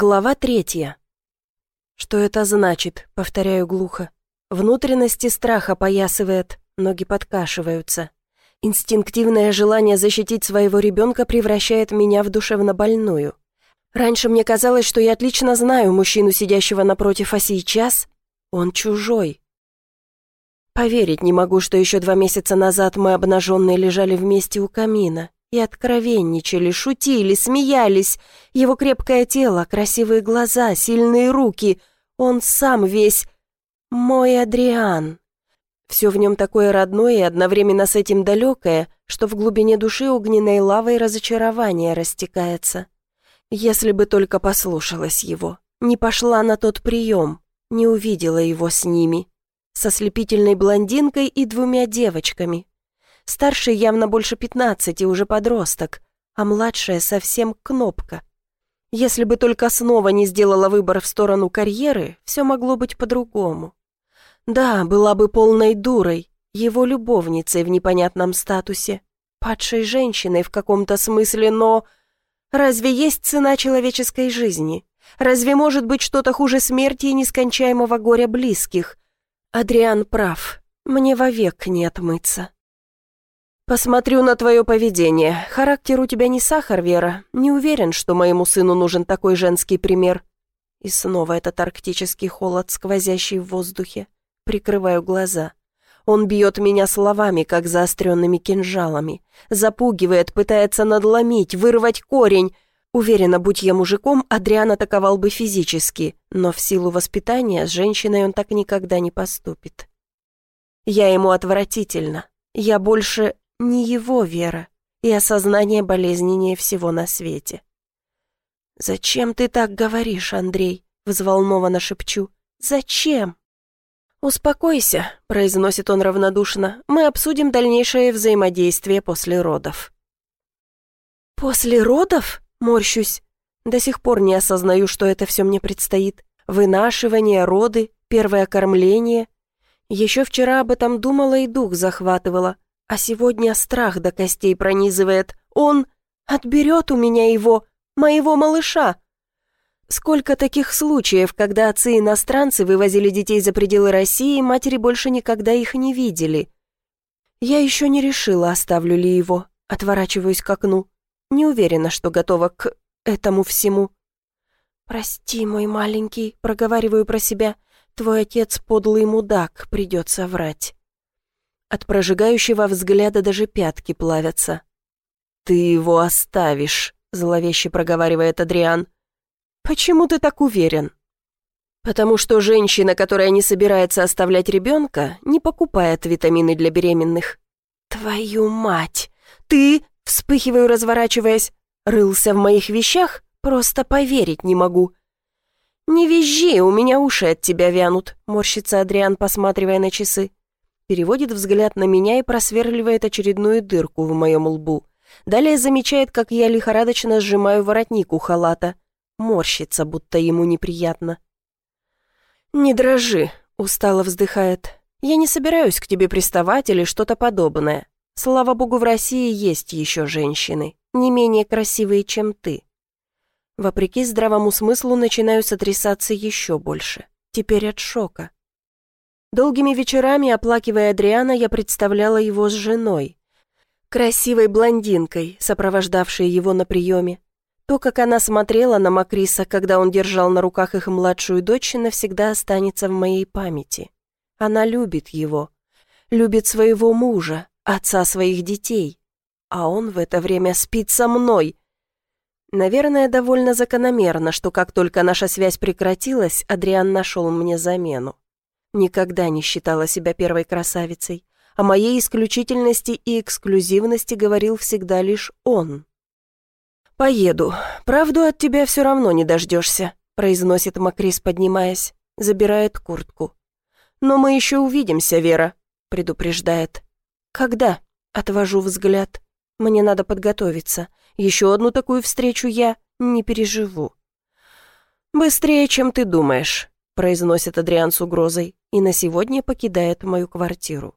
Глава третья. «Что это значит?» — повторяю глухо. Внутренности страха поясывает, ноги подкашиваются. Инстинктивное желание защитить своего ребенка превращает меня в душевнобольную. Раньше мне казалось, что я отлично знаю мужчину, сидящего напротив, а сейчас он чужой. Поверить не могу, что еще два месяца назад мы обнаженные лежали вместе у камина и откровенничали, шутили, смеялись. Его крепкое тело, красивые глаза, сильные руки. Он сам весь... Мой Адриан. Все в нем такое родное и одновременно с этим далекое, что в глубине души огненной лавой разочарование растекается. Если бы только послушалась его, не пошла на тот прием, не увидела его с ними, со слепительной блондинкой и двумя девочками, Старший явно больше пятнадцати, уже подросток, а младшая совсем кнопка. Если бы только снова не сделала выбор в сторону карьеры, все могло быть по-другому. Да, была бы полной дурой, его любовницей в непонятном статусе, падшей женщиной в каком-то смысле, но... Разве есть цена человеческой жизни? Разве может быть что-то хуже смерти и нескончаемого горя близких? Адриан прав, мне вовек не отмыться. «Посмотрю на твое поведение. Характер у тебя не сахар, Вера. Не уверен, что моему сыну нужен такой женский пример». И снова этот арктический холод, сквозящий в воздухе. Прикрываю глаза. Он бьет меня словами, как заостренными кинжалами. Запугивает, пытается надломить, вырвать корень. Уверена, будь я мужиком, Адриан атаковал бы физически, но в силу воспитания с женщиной он так никогда не поступит. Я ему отвратительно. Я больше не его вера и осознание болезненнее всего на свете. «Зачем ты так говоришь, Андрей?» — взволнованно шепчу. «Зачем?» «Успокойся», — произносит он равнодушно. «Мы обсудим дальнейшее взаимодействие после родов». «После родов?» — морщусь. До сих пор не осознаю, что это все мне предстоит. Вынашивание, роды, первое кормление. Еще вчера об этом думала и дух захватывала. А сегодня страх до костей пронизывает. Он отберет у меня его, моего малыша. Сколько таких случаев, когда отцы-иностранцы вывозили детей за пределы России, матери больше никогда их не видели. Я еще не решила, оставлю ли его. Отворачиваюсь к окну. Не уверена, что готова к этому всему. «Прости, мой маленький», — проговариваю про себя. «Твой отец подлый мудак, придется врать». От прожигающего взгляда даже пятки плавятся. «Ты его оставишь», — зловеще проговаривает Адриан. «Почему ты так уверен?» «Потому что женщина, которая не собирается оставлять ребенка, не покупает витамины для беременных». «Твою мать! Ты, вспыхиваю, разворачиваясь, рылся в моих вещах? Просто поверить не могу». «Не визжи, у меня уши от тебя вянут», — морщится Адриан, посматривая на часы переводит взгляд на меня и просверливает очередную дырку в моем лбу. Далее замечает, как я лихорадочно сжимаю воротник у халата. Морщится, будто ему неприятно. «Не дрожи», — устало вздыхает. «Я не собираюсь к тебе приставать или что-то подобное. Слава богу, в России есть еще женщины, не менее красивые, чем ты». Вопреки здравому смыслу начинаю сотрясаться еще больше. Теперь от шока. Долгими вечерами, оплакивая Адриана, я представляла его с женой. Красивой блондинкой, сопровождавшей его на приеме. То, как она смотрела на Макриса, когда он держал на руках их младшую дочь, навсегда останется в моей памяти. Она любит его. Любит своего мужа, отца своих детей. А он в это время спит со мной. Наверное, довольно закономерно, что как только наша связь прекратилась, Адриан нашел мне замену. Никогда не считала себя первой красавицей. О моей исключительности и эксклюзивности говорил всегда лишь он. «Поеду. Правду от тебя все равно не дождешься», произносит Макрис, поднимаясь. Забирает куртку. «Но мы еще увидимся, Вера», предупреждает. «Когда?» Отвожу взгляд. Мне надо подготовиться. Еще одну такую встречу я не переживу. «Быстрее, чем ты думаешь», произносит Адриан с угрозой и на сегодня покидает мою квартиру.